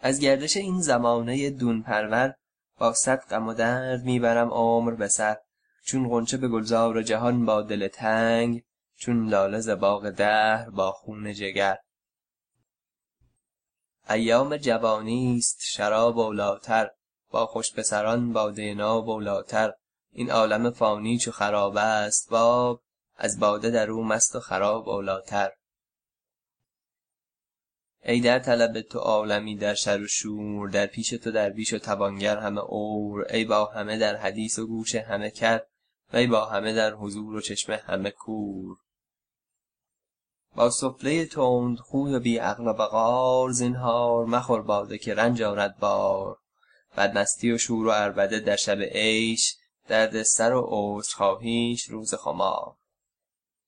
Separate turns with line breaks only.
از گردش این زمانه دون پرور با صد غم و درد می‌برم عمر به سر. چون غنچه به گلزار جهان با دل تنگ چون لاله ز باغ دهر با خون جگر. ایام جوانی است شراب اولاتر با خوش پسران باده ناب اولاتر این عالم فانی چو خراب است باب از باده در او مست و خراب اولاتر ای در طلب تو عالمی در شر و شور در پیش تو درویش و توانگر همه عور ای با همه در حدیث و گوش همه کر وی با همه در حضور و چشم همه کور. با سفله تندخوی و بی عقل و وقار زینهار مخور باده که رنج آرد بار. بدمستی و شور و عربده در شب عیش درد سر و عذرخواهیش روز خمار.